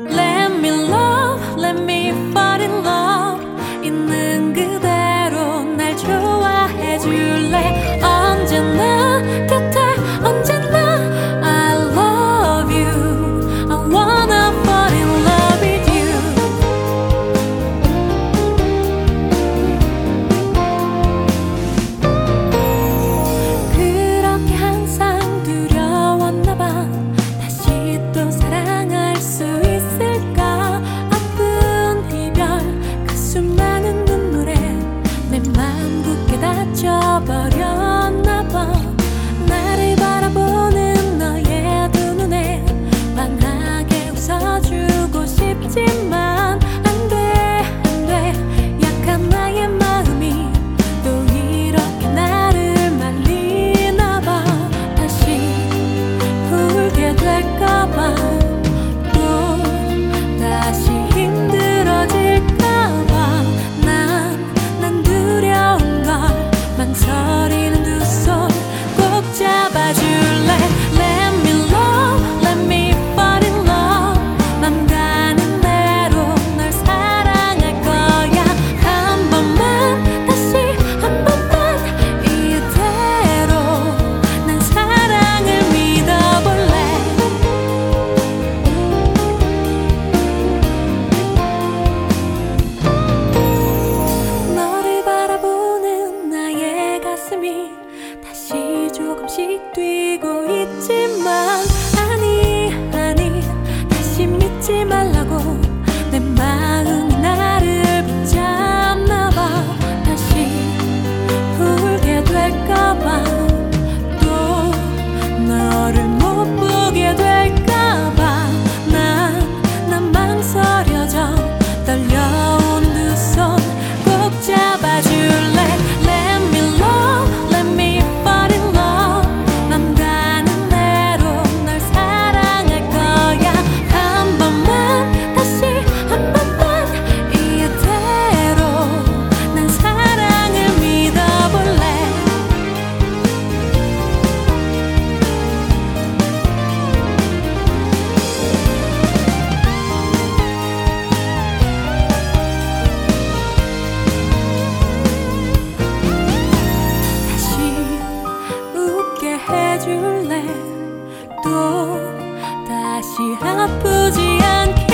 Let me love, 굳게 줄래? 또 다시 아프지 않게